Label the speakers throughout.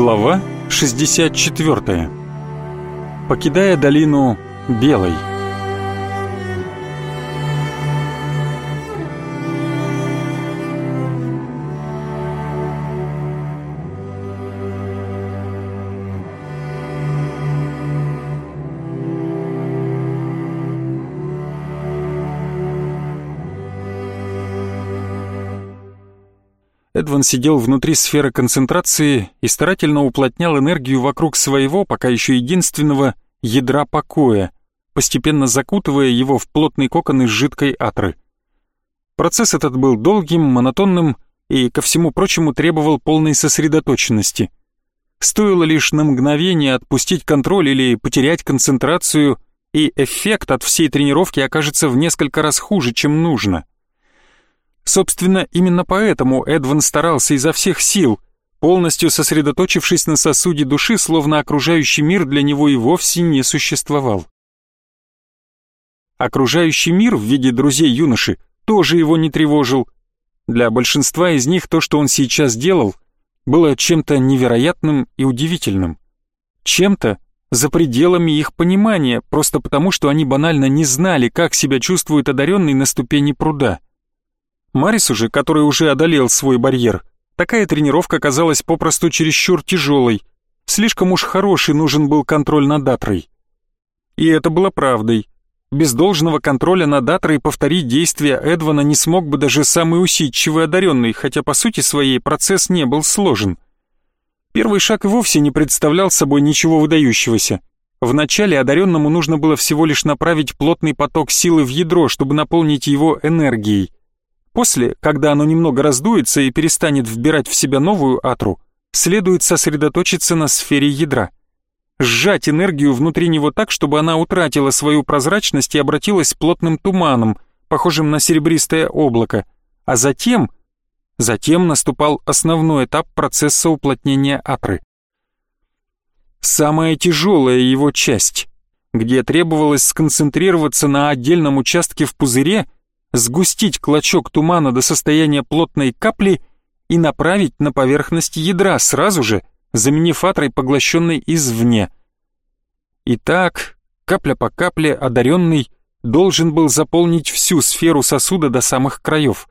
Speaker 1: Глава 64. Покидая долину Белой. Эдван сидел внутри сферы концентрации и старательно уплотнял энергию вокруг своего, пока еще единственного, ядра покоя, постепенно закутывая его в плотный кокон из жидкой атры. Процесс этот был долгим, монотонным и, ко всему прочему, требовал полной сосредоточенности. Стоило лишь на мгновение отпустить контроль или потерять концентрацию, и эффект от всей тренировки окажется в несколько раз хуже, чем нужно. Собственно, именно поэтому Эдван старался изо всех сил, полностью сосредоточившись на сосуде души, словно окружающий мир для него и вовсе не существовал. Окружающий мир в виде друзей юноши тоже его не тревожил. Для большинства из них то, что он сейчас делал, было чем-то невероятным и удивительным. Чем-то за пределами их понимания, просто потому, что они банально не знали, как себя чувствует одаренный на ступени пруда. Марису же, который уже одолел свой барьер, такая тренировка казалась попросту чересчур тяжелой. Слишком уж хороший нужен был контроль над Атрой. И это было правдой. Без должного контроля над Атрой повторить действия Эдвана не смог бы даже самый усидчивый одаренный, хотя по сути своей процесс не был сложен. Первый шаг и вовсе не представлял собой ничего выдающегося. Вначале одаренному нужно было всего лишь направить плотный поток силы в ядро, чтобы наполнить его энергией. После, когда оно немного раздуется и перестанет вбирать в себя новую атру, следует сосредоточиться на сфере ядра. Сжать энергию внутри него так, чтобы она утратила свою прозрачность и обратилась плотным туманом, похожим на серебристое облако, а затем... Затем наступал основной этап процесса уплотнения атры. Самая тяжелая его часть, где требовалось сконцентрироваться на отдельном участке в пузыре — сгустить клочок тумана до состояния плотной капли и направить на поверхность ядра сразу же, заменив атрой, поглощенной извне. Итак, капля по капле одаренный должен был заполнить всю сферу сосуда до самых краев.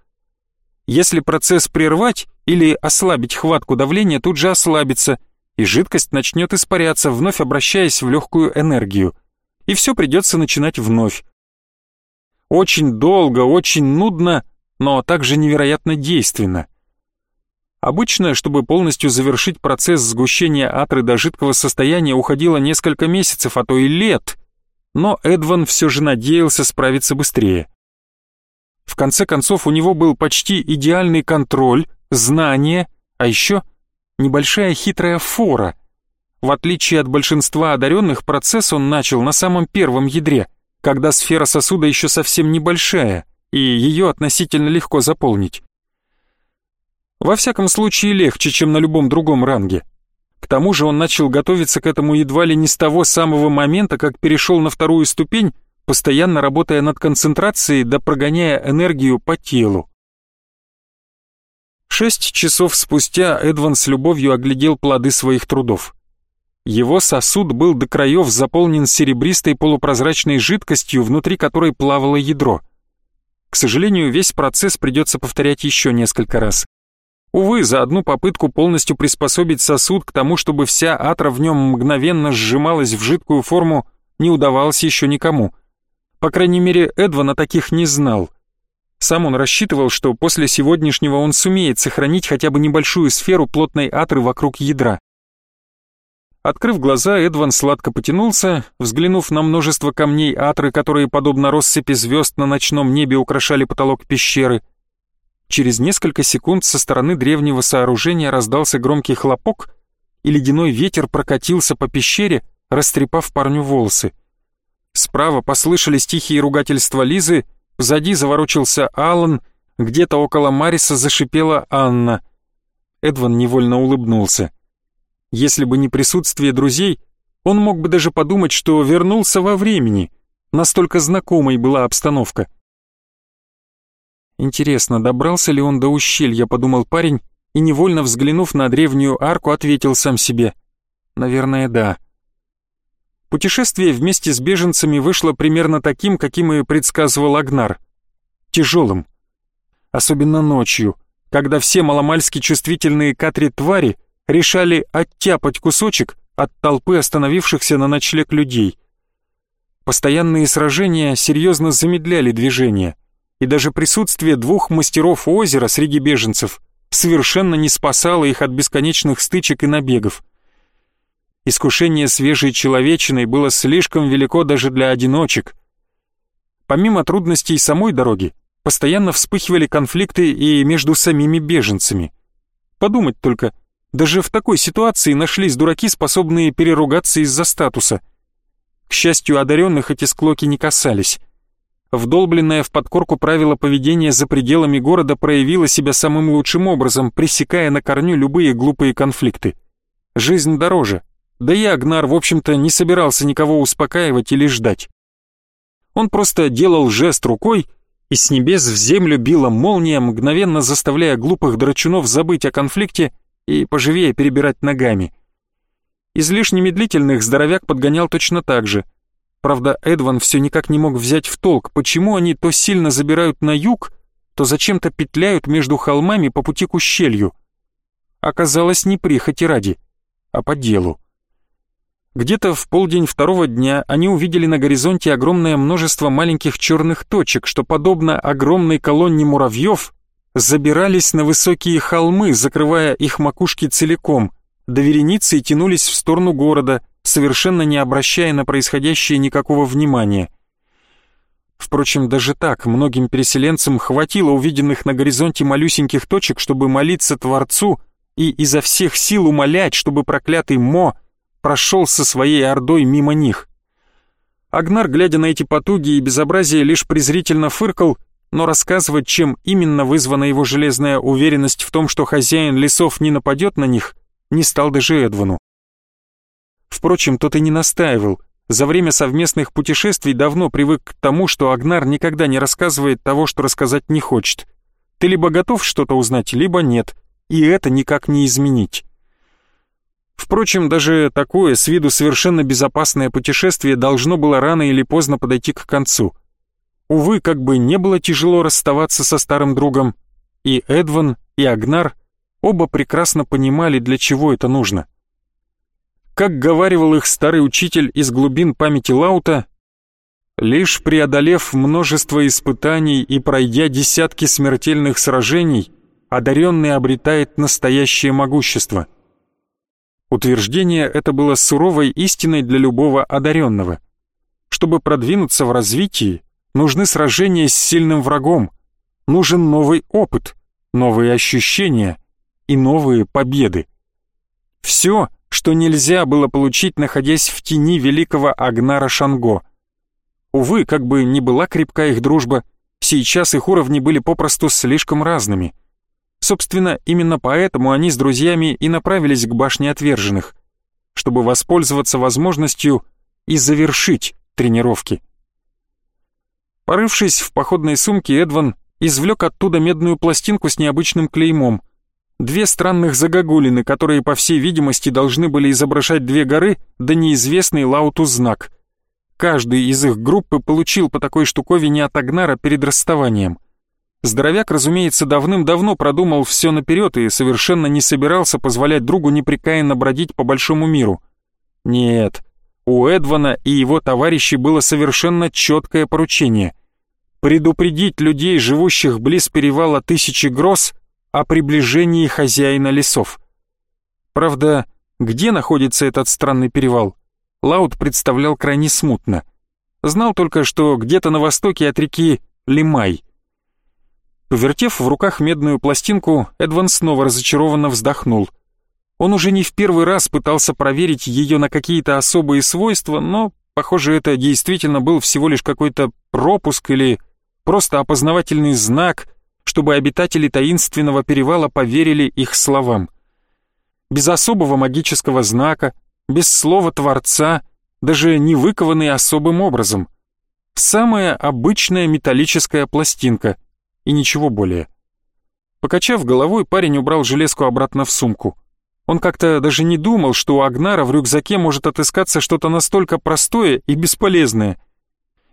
Speaker 1: Если процесс прервать или ослабить хватку давления, тут же ослабится, и жидкость начнет испаряться, вновь обращаясь в легкую энергию. И все придется начинать вновь. Очень долго, очень нудно, но также невероятно действенно. Обычно, чтобы полностью завершить процесс сгущения атры до жидкого состояния, уходило несколько месяцев, а то и лет. Но Эдван все же надеялся справиться быстрее. В конце концов, у него был почти идеальный контроль, знание, а еще небольшая хитрая фора. В отличие от большинства одаренных, процесс он начал на самом первом ядре — когда сфера сосуда еще совсем небольшая, и ее относительно легко заполнить. Во всяком случае легче, чем на любом другом ранге. К тому же он начал готовиться к этому едва ли не с того самого момента, как перешел на вторую ступень, постоянно работая над концентрацией да прогоняя энергию по телу. Шесть часов спустя Эдван с любовью оглядел плоды своих трудов. Его сосуд был до краев заполнен серебристой полупрозрачной жидкостью, внутри которой плавало ядро. К сожалению, весь процесс придется повторять еще несколько раз. Увы, за одну попытку полностью приспособить сосуд к тому, чтобы вся атра в нем мгновенно сжималась в жидкую форму, не удавалось еще никому. По крайней мере, Эдван о таких не знал. Сам он рассчитывал, что после сегодняшнего он сумеет сохранить хотя бы небольшую сферу плотной атры вокруг ядра. Открыв глаза, Эдван сладко потянулся, взглянув на множество камней атры, которые, подобно россыпи звезд на ночном небе, украшали потолок пещеры. Через несколько секунд со стороны древнего сооружения раздался громкий хлопок, и ледяной ветер прокатился по пещере, растрепав парню волосы. Справа послышались тихие ругательства Лизы, сзади заворочился Алан, где-то около Мариса зашипела Анна. Эдван невольно улыбнулся. Если бы не присутствие друзей, он мог бы даже подумать, что вернулся во времени. Настолько знакомой была обстановка. Интересно, добрался ли он до ущелья, подумал парень и, невольно взглянув на древнюю арку, ответил сам себе. Наверное, да. Путешествие вместе с беженцами вышло примерно таким, каким и предсказывал Агнар. Тяжелым. Особенно ночью, когда все маломальски чувствительные катри-твари решали оттяпать кусочек от толпы остановившихся на ночлег людей. Постоянные сражения серьезно замедляли движение, и даже присутствие двух мастеров озера среди беженцев совершенно не спасало их от бесконечных стычек и набегов. Искушение свежей человечиной было слишком велико даже для одиночек. Помимо трудностей самой дороги, постоянно вспыхивали конфликты и между самими беженцами. Подумать только, даже в такой ситуации нашлись дураки, способные переругаться из-за статуса. К счастью, одаренных эти склоки не касались. Вдолбленное в подкорку правило поведения за пределами города проявило себя самым лучшим образом, пресекая на корню любые глупые конфликты. Жизнь дороже, да и Агнар, в общем-то, не собирался никого успокаивать или ждать. Он просто делал жест рукой, и с небес в землю била молния, мгновенно заставляя глупых драчунов забыть о конфликте и поживее перебирать ногами. Излишне медлительных здоровяк подгонял точно так же. Правда, Эдван все никак не мог взять в толк, почему они то сильно забирают на юг, то зачем-то петляют между холмами по пути к ущелью. Оказалось, не прихоти ради, а по делу. Где-то в полдень второго дня они увидели на горизонте огромное множество маленьких черных точек, что, подобно огромной колонне муравьев, забирались на высокие холмы, закрывая их макушки целиком, до вереницы тянулись в сторону города, совершенно не обращая на происходящее никакого внимания. Впрочем, даже так многим переселенцам хватило увиденных на горизонте малюсеньких точек, чтобы молиться Творцу и изо всех сил умолять, чтобы проклятый Мо прошел со своей ордой мимо них. Агнар, глядя на эти потуги и безобразие, лишь презрительно фыркал но рассказывать, чем именно вызвана его железная уверенность в том, что хозяин лесов не нападет на них, не стал даже Эдвану. Впрочем, тот и не настаивал. За время совместных путешествий давно привык к тому, что Агнар никогда не рассказывает того, что рассказать не хочет. Ты либо готов что-то узнать, либо нет, и это никак не изменить. Впрочем, даже такое с виду совершенно безопасное путешествие должно было рано или поздно подойти к концу — Увы, как бы не было тяжело расставаться со старым другом, и Эдван, и Агнар оба прекрасно понимали, для чего это нужно. Как говаривал их старый учитель из глубин памяти Лаута, лишь преодолев множество испытаний и пройдя десятки смертельных сражений, одаренный обретает настоящее могущество. Утверждение это было суровой истиной для любого одаренного. Чтобы продвинуться в развитии, нужны сражения с сильным врагом, нужен новый опыт, новые ощущения и новые победы. Все, что нельзя было получить, находясь в тени великого Агнара Шанго. Увы, как бы ни была крепка их дружба, сейчас их уровни были попросту слишком разными. Собственно, именно поэтому они с друзьями и направились к башне отверженных, чтобы воспользоваться возможностью и завершить тренировки. Порывшись в походной сумке, Эдван извлек оттуда медную пластинку с необычным клеймом. Две странных загогулины, которые, по всей видимости, должны были изображать две горы, да неизвестный Лауту знак. Каждый из их группы получил по такой штуковине от Агнара перед расставанием. Здоровяк, разумеется, давным-давно продумал все наперед и совершенно не собирался позволять другу непрекаянно бродить по большому миру. Нет, у Эдвана и его товарищей было совершенно четкое поручение предупредить людей, живущих близ перевала Тысячи Гроз, о приближении хозяина лесов. Правда, где находится этот странный перевал, Лаут представлял крайне смутно. Знал только, что где-то на востоке от реки Лимай. Повертев в руках медную пластинку, Эдван снова разочарованно вздохнул. Он уже не в первый раз пытался проверить ее на какие-то особые свойства, но, похоже, это действительно был всего лишь какой-то пропуск или просто опознавательный знак, чтобы обитатели таинственного перевала поверили их словам. Без особого магического знака, без слова Творца, даже не выкованный особым образом. Самая обычная металлическая пластинка и ничего более. Покачав головой, парень убрал железку обратно в сумку. Он как-то даже не думал, что у Агнара в рюкзаке может отыскаться что-то настолько простое и бесполезное.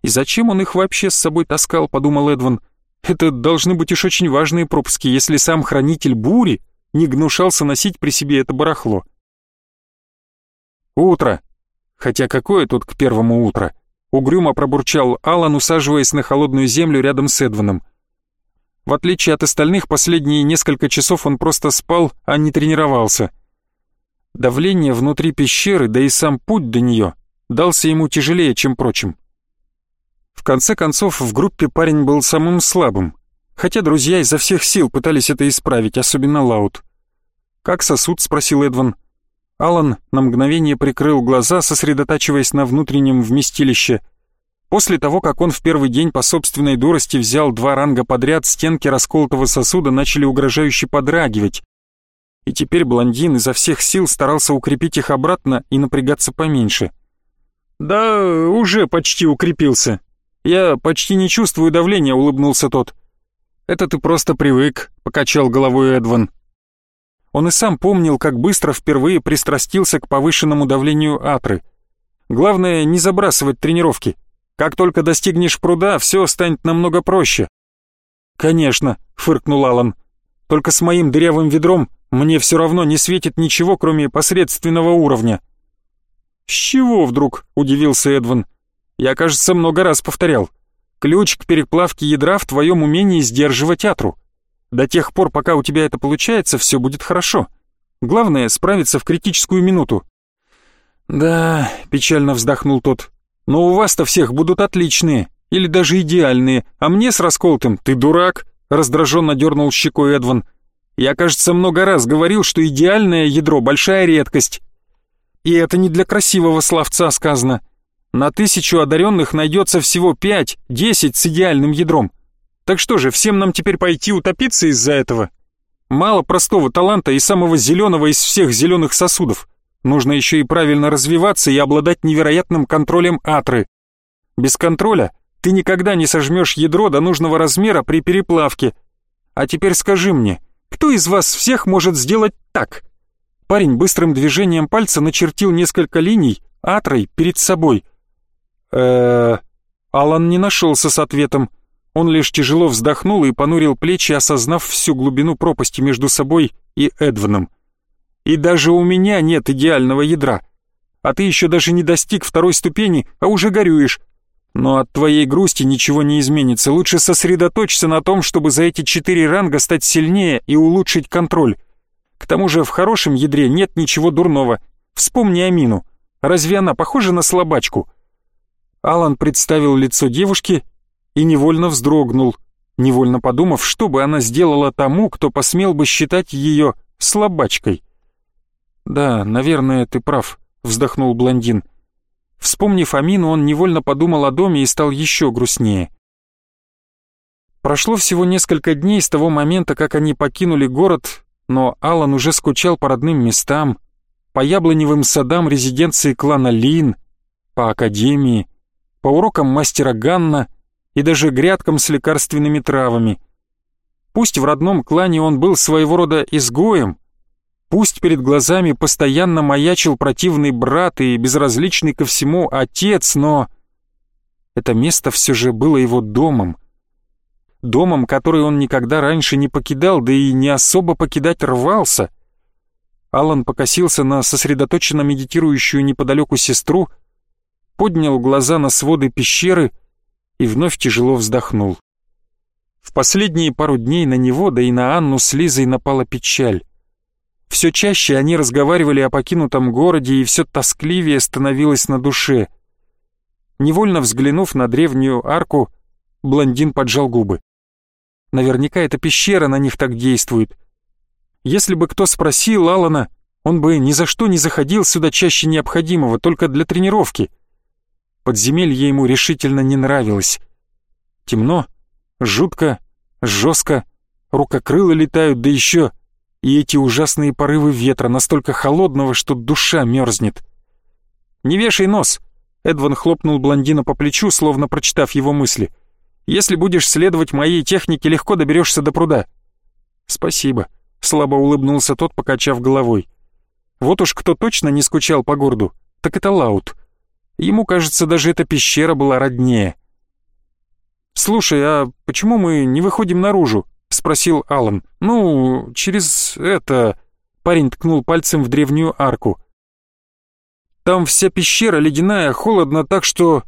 Speaker 1: И зачем он их вообще с собой таскал, подумал Эдван. Это должны быть уж очень важные пропуски, если сам хранитель бури не гнушался носить при себе это барахло. Утро. Хотя какое тут к первому утро? Угрюмо пробурчал Алан, усаживаясь на холодную землю рядом с Эдваном. В отличие от остальных, последние несколько часов он просто спал, а не тренировался. Давление внутри пещеры, да и сам путь до нее, дался ему тяжелее, чем прочим. Конце концов, в группе парень был самым слабым, хотя друзья изо всех сил пытались это исправить, особенно Лаут. «Как сосуд?» — спросил Эдван. Алан на мгновение прикрыл глаза, сосредотачиваясь на внутреннем вместилище — После того, как он в первый день по собственной дурости взял два ранга подряд, стенки расколотого сосуда начали угрожающе подрагивать. И теперь блондин изо всех сил старался укрепить их обратно и напрягаться поменьше. «Да, уже почти укрепился. Я почти не чувствую давления», — улыбнулся тот. «Это ты просто привык», — покачал головой Эдван. Он и сам помнил, как быстро впервые пристрастился к повышенному давлению атры. Главное, не забрасывать тренировки — как только достигнешь пруда, все станет намного проще». «Конечно», — фыркнул Алан. «Только с моим дырявым ведром мне все равно не светит ничего, кроме посредственного уровня». «С чего вдруг?» — удивился Эдван. «Я, кажется, много раз повторял. Ключ к переплавке ядра в твоем умении сдерживать атру. До тех пор, пока у тебя это получается, все будет хорошо. Главное — справиться в критическую минуту». «Да», — печально вздохнул тот, но у вас-то всех будут отличные, или даже идеальные, а мне с расколотым ты дурак», раздраженно дернул щекой Эдван. «Я, кажется, много раз говорил, что идеальное ядро — большая редкость. И это не для красивого словца сказано. На тысячу одаренных найдется всего пять, десять с идеальным ядром. Так что же, всем нам теперь пойти утопиться из-за этого? Мало простого таланта и самого зеленого из всех зеленых сосудов. Нужно еще и правильно развиваться и обладать невероятным контролем атры. Без контроля ты никогда не сожмешь ядро до нужного размера при переплавке. А теперь скажи мне, кто из вас всех может сделать так? Парень быстрым движением пальца начертил несколько линий атрой перед собой. Э Алан не нашелся с ответом. Он лишь тяжело вздохнул и понурил плечи, осознав всю глубину пропасти между собой и Эдваном. И даже у меня нет идеального ядра. А ты еще даже не достиг второй ступени, а уже горюешь. Но от твоей грусти ничего не изменится. Лучше сосредоточься на том, чтобы за эти четыре ранга стать сильнее и улучшить контроль. К тому же в хорошем ядре нет ничего дурного. Вспомни Амину. Разве она похожа на слабачку? Алан представил лицо девушки и невольно вздрогнул, невольно подумав, что бы она сделала тому, кто посмел бы считать ее слабачкой. «Да, наверное, ты прав», — вздохнул блондин. Вспомнив Амину, он невольно подумал о доме и стал еще грустнее. Прошло всего несколько дней с того момента, как они покинули город, но Алан уже скучал по родным местам, по яблоневым садам резиденции клана Лин, по академии, по урокам мастера Ганна и даже грядкам с лекарственными травами. Пусть в родном клане он был своего рода изгоем, Пусть перед глазами постоянно маячил противный брат и безразличный ко всему отец, но... Это место все же было его домом. Домом, который он никогда раньше не покидал, да и не особо покидать рвался. Алан покосился на сосредоточенно медитирующую неподалеку сестру, поднял глаза на своды пещеры и вновь тяжело вздохнул. В последние пару дней на него, да и на Анну с Лизой напала печаль. Все чаще они разговаривали о покинутом городе, и все тоскливее становилось на душе. Невольно взглянув на древнюю арку, блондин поджал губы. Наверняка эта пещера на них так действует. Если бы кто спросил Алана, он бы ни за что не заходил сюда чаще необходимого, только для тренировки. Подземелье ему решительно не нравилось. Темно, жутко, жестко, рукокрылы летают, да еще и эти ужасные порывы ветра, настолько холодного, что душа мерзнет. «Не вешай нос!» Эдван хлопнул блондина по плечу, словно прочитав его мысли. «Если будешь следовать моей технике, легко доберешься до пруда». «Спасибо», — слабо улыбнулся тот, покачав головой. «Вот уж кто точно не скучал по городу, так это Лаут. Ему, кажется, даже эта пещера была роднее». «Слушай, а почему мы не выходим наружу?» — спросил Алан. «Ну, через это...» Парень ткнул пальцем в древнюю арку. «Там вся пещера ледяная, холодно, так что...»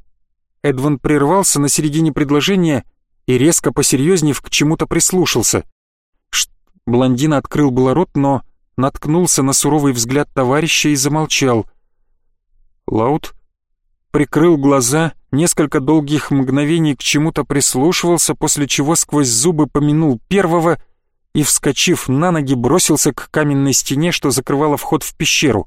Speaker 1: Эдван прервался на середине предложения и резко посерьезнев к чему-то прислушался. Шт... Блондин открыл было рот, но наткнулся на суровый взгляд товарища и замолчал. Лаут прикрыл глаза, несколько долгих мгновений к чему-то прислушивался, после чего сквозь зубы помянул первого и, вскочив на ноги, бросился к каменной стене, что закрывала вход в пещеру.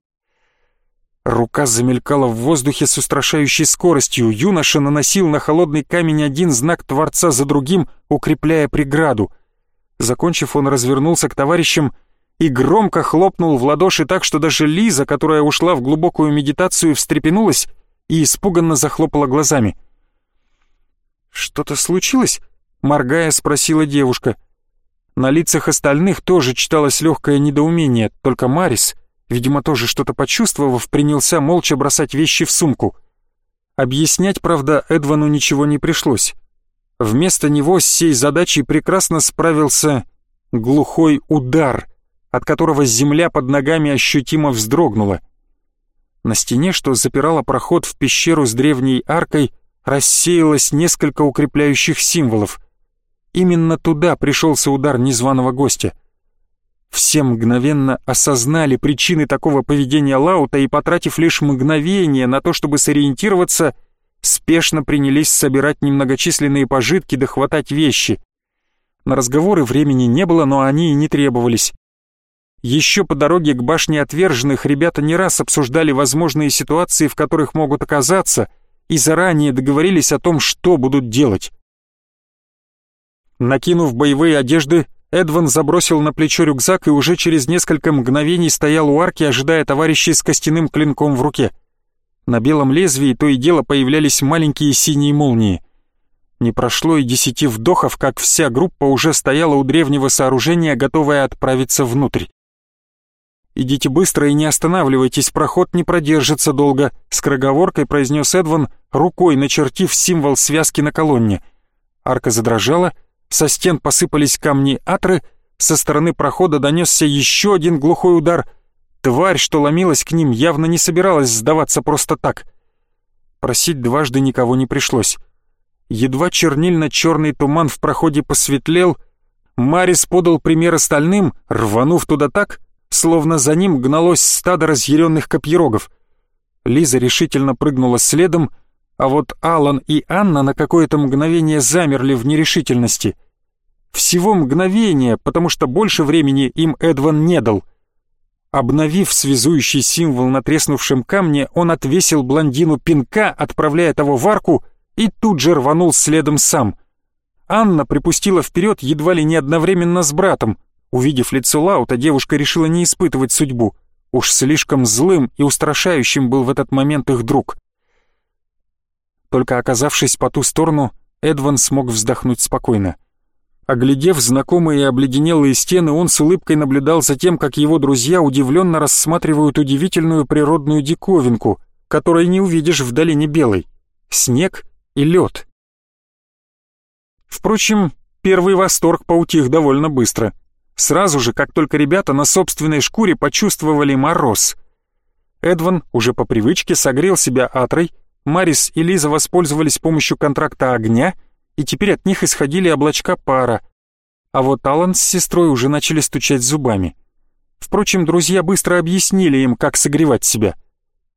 Speaker 1: Рука замелькала в воздухе с устрашающей скоростью. Юноша наносил на холодный камень один знак Творца за другим, укрепляя преграду. Закончив, он развернулся к товарищам и громко хлопнул в ладоши так, что даже Лиза, которая ушла в глубокую медитацию, встрепенулась и испуганно захлопала глазами. «Что-то случилось?» — моргая, спросила девушка. На лицах остальных тоже читалось легкое недоумение, только Марис, видимо, тоже что-то почувствовав, принялся молча бросать вещи в сумку. Объяснять, правда, Эдвану ничего не пришлось. Вместо него с сей задачей прекрасно справился глухой удар, от которого земля под ногами ощутимо вздрогнула. На стене, что запирала проход в пещеру с древней аркой, рассеялось несколько укрепляющих символов. Именно туда пришелся удар незваного гостя. Все мгновенно осознали причины такого поведения Лаута и, потратив лишь мгновение на то, чтобы сориентироваться, спешно принялись собирать немногочисленные пожитки да хватать вещи. На разговоры времени не было, но они и не требовались. Еще по дороге к башне отверженных ребята не раз обсуждали возможные ситуации, в которых могут оказаться, и заранее договорились о том, что будут делать. Накинув боевые одежды, Эдван забросил на плечо рюкзак и уже через несколько мгновений стоял у арки, ожидая товарищей с костяным клинком в руке. На белом лезвии то и дело появлялись маленькие синие молнии. Не прошло и десяти вдохов, как вся группа уже стояла у древнего сооружения, готовая отправиться внутрь. «Идите быстро и не останавливайтесь, проход не продержится долго», — скороговоркой произнес Эдван, рукой начертив символ связки на колонне. Арка задрожала, со стен посыпались камни атры, со стороны прохода донесся еще один глухой удар. Тварь, что ломилась к ним, явно не собиралась сдаваться просто так. Просить дважды никого не пришлось. Едва чернильно-черный туман в проходе посветлел, Марис подал пример остальным, рванув туда так, словно за ним гналось стадо разъяренных копьерогов. Лиза решительно прыгнула следом, а вот Алан и Анна на какое-то мгновение замерли в нерешительности. Всего мгновение, потому что больше времени им Эдван не дал. Обновив связующий символ на треснувшем камне, он отвесил блондину пинка, отправляя того в арку, и тут же рванул следом сам. Анна припустила вперед едва ли не одновременно с братом, Увидев лицо Лаута, девушка решила не испытывать судьбу. Уж слишком злым и устрашающим был в этот момент их друг. Только оказавшись по ту сторону, Эдван смог вздохнуть спокойно. Оглядев знакомые и обледенелые стены, он с улыбкой наблюдал за тем, как его друзья удивленно рассматривают удивительную природную диковинку, которой не увидишь в долине Белой — снег и лед. Впрочем, первый восторг поутих довольно быстро — Сразу же, как только ребята на собственной шкуре почувствовали мороз. Эдван уже по привычке согрел себя атрой, Марис и Лиза воспользовались помощью контракта огня, и теперь от них исходили облачка пара. А вот Алан с сестрой уже начали стучать зубами. Впрочем, друзья быстро объяснили им, как согревать себя.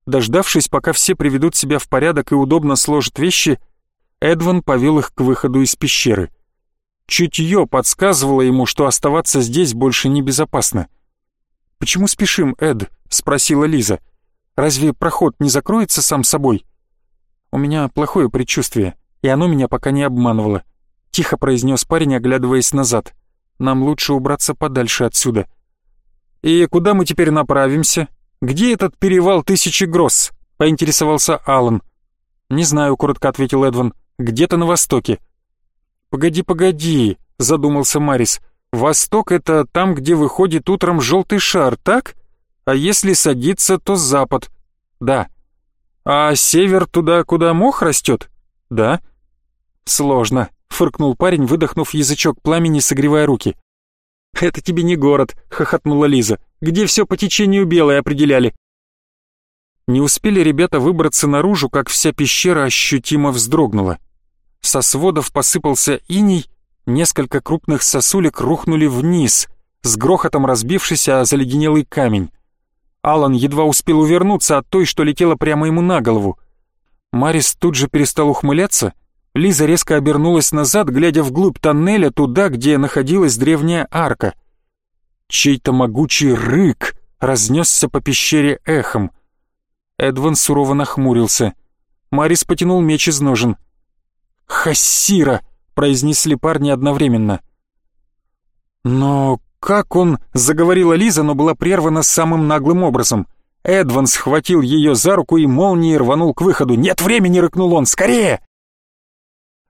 Speaker 1: Дождавшись, пока все приведут себя в порядок и удобно сложат вещи, Эдван повел их к выходу из пещеры — Чутье подсказывало ему, что оставаться здесь больше небезопасно. «Почему спешим, Эд?» — спросила Лиза. «Разве проход не закроется сам собой?» «У меня плохое предчувствие, и оно меня пока не обманывало», — тихо произнес парень, оглядываясь назад. «Нам лучше убраться подальше отсюда». «И куда мы теперь направимся? Где этот перевал Тысячи Гросс?» — поинтересовался Алан. «Не знаю», — коротко ответил Эдван. «Где-то на востоке. «Погоди, погоди», — задумался Марис. Восток — это там, где выходит утром желтый шар, так? А если садится, то запад. Да. А север туда, куда мох растет? Да. Сложно, фыркнул парень, выдохнув язычок пламени, согревая руки. «Это тебе не город», — хохотнула Лиза, «где все по течению белое определяли». Не успели ребята выбраться наружу, как вся пещера ощутимо вздрогнула. Со сводов посыпался иней, несколько крупных сосулек рухнули вниз, с грохотом разбившись о заледенелый камень. Алан едва успел увернуться от той, что летела прямо ему на голову. Марис тут же перестал ухмыляться. Лиза резко обернулась назад, глядя вглубь тоннеля, туда, где находилась древняя арка. Чей-то могучий рык разнесся по пещере эхом. Эдван сурово нахмурился. Марис потянул меч из ножен. «Хассира!» — произнесли парни одновременно. «Но как он...» — заговорила Лиза, но была прервана самым наглым образом. Эдван схватил ее за руку и молнией рванул к выходу. «Нет времени!» — рыкнул он. «Скорее!»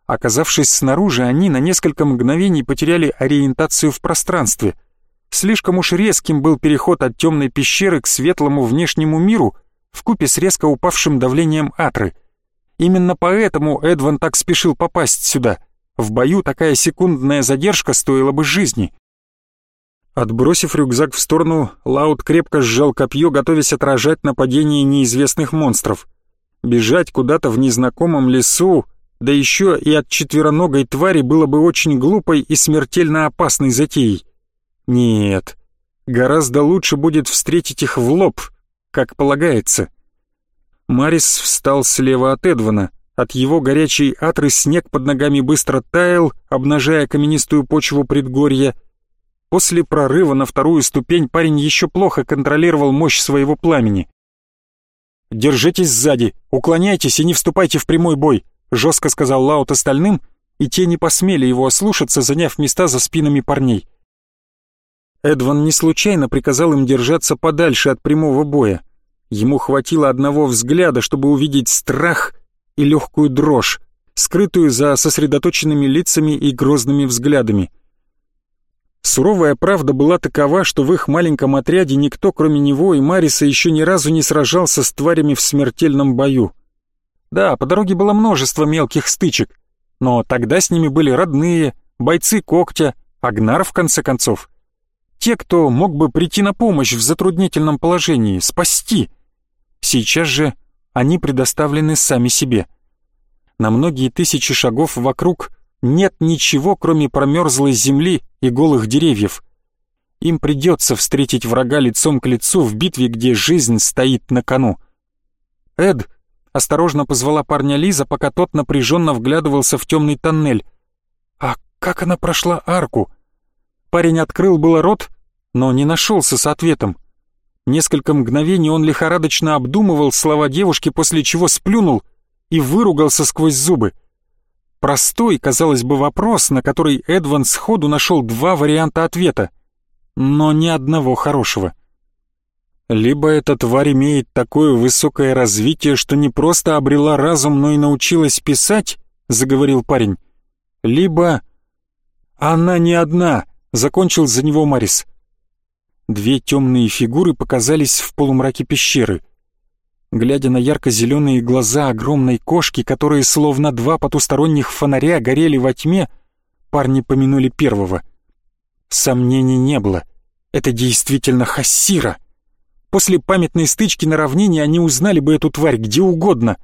Speaker 1: Оказавшись снаружи, они на несколько мгновений потеряли ориентацию в пространстве. Слишком уж резким был переход от темной пещеры к светлому внешнему миру, вкупе с резко упавшим давлением атры — Именно поэтому Эдван так спешил попасть сюда. В бою такая секундная задержка стоила бы жизни. Отбросив рюкзак в сторону, Лаут крепко сжал копье, готовясь отражать нападение неизвестных монстров. Бежать куда-то в незнакомом лесу, да еще и от четвероногой твари было бы очень глупой и смертельно опасной затеей. Нет, гораздо лучше будет встретить их в лоб, как полагается. Марис встал слева от Эдвана. От его горячей атры снег под ногами быстро таял, обнажая каменистую почву предгорья. После прорыва на вторую ступень парень еще плохо контролировал мощь своего пламени. «Держитесь сзади, уклоняйтесь и не вступайте в прямой бой», жестко сказал Лаут остальным, и те не посмели его ослушаться, заняв места за спинами парней. Эдван не случайно приказал им держаться подальше от прямого боя. Ему хватило одного взгляда, чтобы увидеть страх и легкую дрожь, скрытую за сосредоточенными лицами и грозными взглядами. Суровая правда была такова, что в их маленьком отряде никто, кроме него и Мариса, еще ни разу не сражался с тварями в смертельном бою. Да, по дороге было множество мелких стычек, но тогда с ними были родные, бойцы когтя, Агнар в конце концов. Те, кто мог бы прийти на помощь в затруднительном положении, спасти. Сейчас же они предоставлены сами себе. На многие тысячи шагов вокруг нет ничего, кроме промерзлой земли и голых деревьев. Им придется встретить врага лицом к лицу в битве, где жизнь стоит на кону. «Эд!» — осторожно позвала парня Лиза, пока тот напряженно вглядывался в темный тоннель. «А как она прошла арку?» Парень открыл было рот, но не нашелся с ответом. Несколько мгновений он лихорадочно обдумывал слова девушки, после чего сплюнул и выругался сквозь зубы. Простой, казалось бы, вопрос, на который Эдван сходу нашел два варианта ответа, но ни одного хорошего. Либо эта тварь имеет такое высокое развитие, что не просто обрела разум, но и научилась писать, заговорил парень. Либо... Она не одна, закончил за него Марис. Две темные фигуры показались в полумраке пещеры. Глядя на ярко-зеленые глаза огромной кошки, которые словно два потусторонних фонаря горели во тьме, парни помянули первого. Сомнений не было. Это действительно Хассира. После памятной стычки на равнине они узнали бы эту тварь где угодно.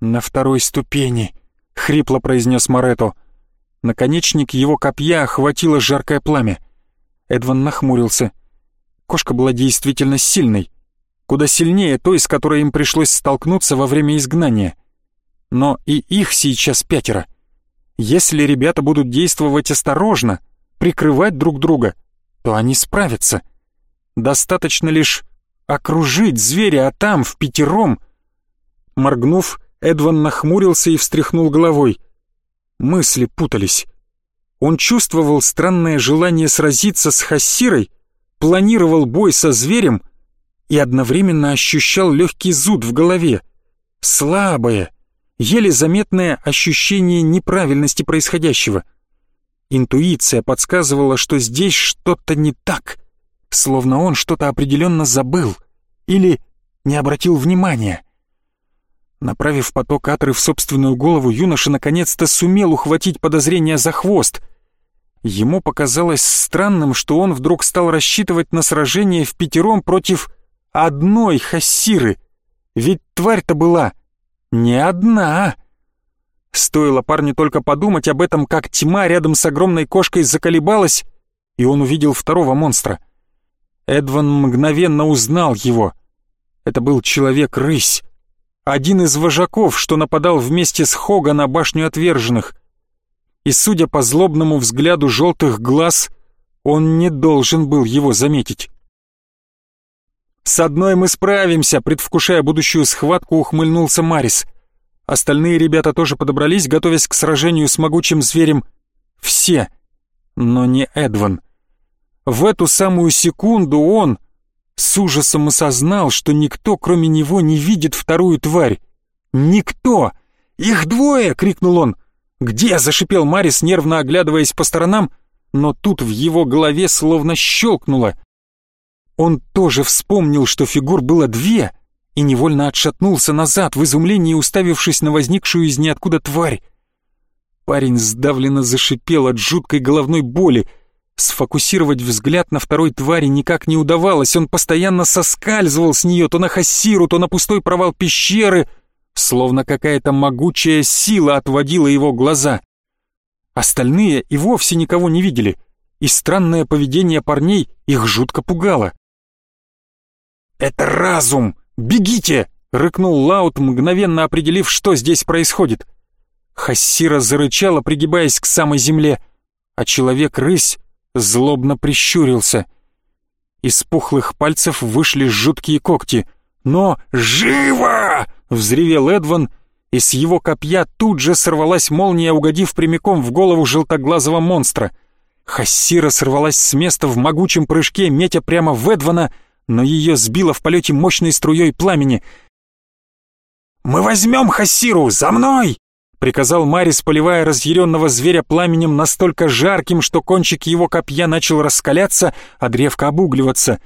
Speaker 1: «На второй ступени», — хрипло произнес Морето. Наконечник его копья охватило жаркое пламя. Эдван нахмурился. Кошка была действительно сильной. Куда сильнее той, с которой им пришлось столкнуться во время изгнания. Но и их сейчас пятеро. Если ребята будут действовать осторожно, прикрывать друг друга, то они справятся. Достаточно лишь окружить зверя, а там, в пятером... Моргнув, Эдван нахмурился и встряхнул головой. Мысли путались. Он чувствовал странное желание сразиться с Хассирой, планировал бой со зверем и одновременно ощущал легкий зуд в голове. Слабое, еле заметное ощущение неправильности происходящего. Интуиция подсказывала, что здесь что-то не так, словно он что-то определенно забыл или не обратил внимания. Направив поток атры в собственную голову, юноша наконец-то сумел ухватить подозрение за хвост. Ему показалось странным, что он вдруг стал рассчитывать на сражение в пятером против одной хассиры. Ведь тварь-то была не одна. Стоило парню только подумать об этом, как тьма рядом с огромной кошкой заколебалась, и он увидел второго монстра. Эдван мгновенно узнал его. Это был человек-рысь один из вожаков, что нападал вместе с Хога на башню отверженных. И судя по злобному взгляду желтых глаз, он не должен был его заметить. «С одной мы справимся», — предвкушая будущую схватку, ухмыльнулся Марис. Остальные ребята тоже подобрались, готовясь к сражению с могучим зверем. Все, но не Эдван. В эту самую секунду он, с ужасом осознал, что никто, кроме него, не видит вторую тварь. «Никто! Их двое!» — крикнул он. «Где?» — зашипел Марис, нервно оглядываясь по сторонам, но тут в его голове словно щелкнуло. Он тоже вспомнил, что фигур было две, и невольно отшатнулся назад, в изумлении уставившись на возникшую из ниоткуда тварь. Парень сдавленно зашипел от жуткой головной боли, Сфокусировать взгляд на второй твари никак не удавалось, он постоянно соскальзывал с нее то на хассиру, то на пустой провал пещеры, словно какая-то могучая сила отводила его глаза. Остальные и вовсе никого не видели, и странное поведение парней их жутко пугало. «Это разум! Бегите!» — рыкнул Лаут, мгновенно определив, что здесь происходит. Хассира зарычала, пригибаясь к самой земле, а человек-рысь злобно прищурился. Из пухлых пальцев вышли жуткие когти. «Но живо!» — взревел Эдван, и с его копья тут же сорвалась молния, угодив прямиком в голову желтоглазого монстра. Хассира сорвалась с места в могучем прыжке, метя прямо в Эдвана, но ее сбило в полете мощной струей пламени. «Мы возьмем Хассиру! За мной!» Приказал Марис, поливая разъяренного зверя пламенем настолько жарким, что кончик его копья начал раскаляться, а древко обугливаться.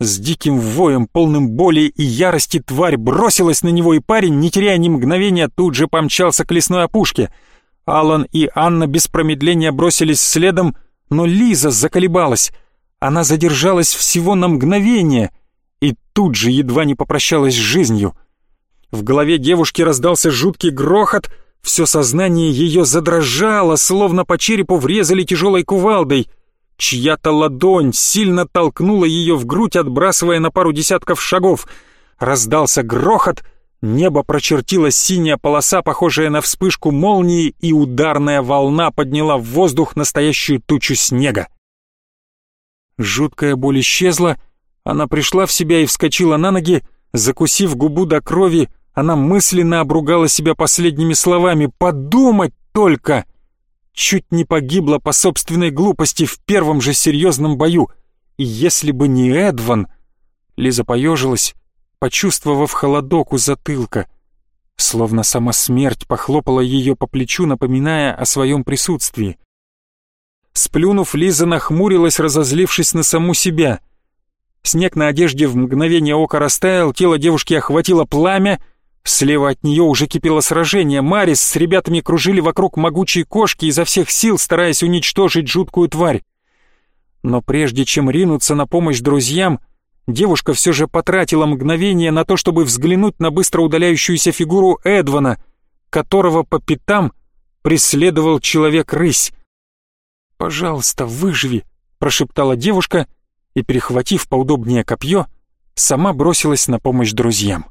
Speaker 1: С диким воем, полным боли и ярости тварь бросилась на него, и парень, не теряя ни мгновения, тут же помчался к лесной опушке. Алан и Анна без промедления бросились следом, но Лиза заколебалась. Она задержалась всего на мгновение и тут же едва не попрощалась с жизнью. В голове девушки раздался жуткий грохот — все сознание ее задрожало, словно по черепу врезали тяжелой кувалдой. Чья-то ладонь сильно толкнула ее в грудь, отбрасывая на пару десятков шагов. Раздался грохот, небо прочертила синяя полоса, похожая на вспышку молнии, и ударная волна подняла в воздух настоящую тучу снега. Жуткая боль исчезла, она пришла в себя и вскочила на ноги, закусив губу до крови, она мысленно обругала себя последними словами. «Подумать только!» Чуть не погибла по собственной глупости в первом же серьезном бою. И если бы не Эдван... Лиза поежилась, почувствовав холодок у затылка. Словно сама смерть похлопала ее по плечу, напоминая о своем присутствии. Сплюнув, Лиза нахмурилась, разозлившись на саму себя. Снег на одежде в мгновение ока растаял, тело девушки охватило пламя — Слева от нее уже кипело сражение. Марис с ребятами кружили вокруг могучей кошки изо всех сил, стараясь уничтожить жуткую тварь. Но прежде чем ринуться на помощь друзьям, девушка все же потратила мгновение на то, чтобы взглянуть на быстро удаляющуюся фигуру Эдвана, которого по пятам преследовал человек-рысь. «Пожалуйста, выживи», — прошептала девушка и, перехватив поудобнее копье, сама бросилась на помощь друзьям.